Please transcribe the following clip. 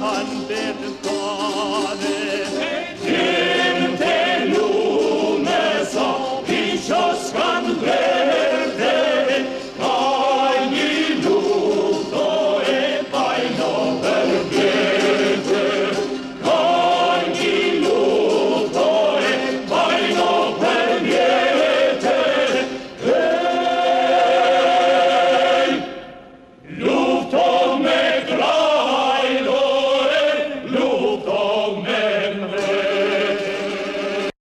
lume So s'ka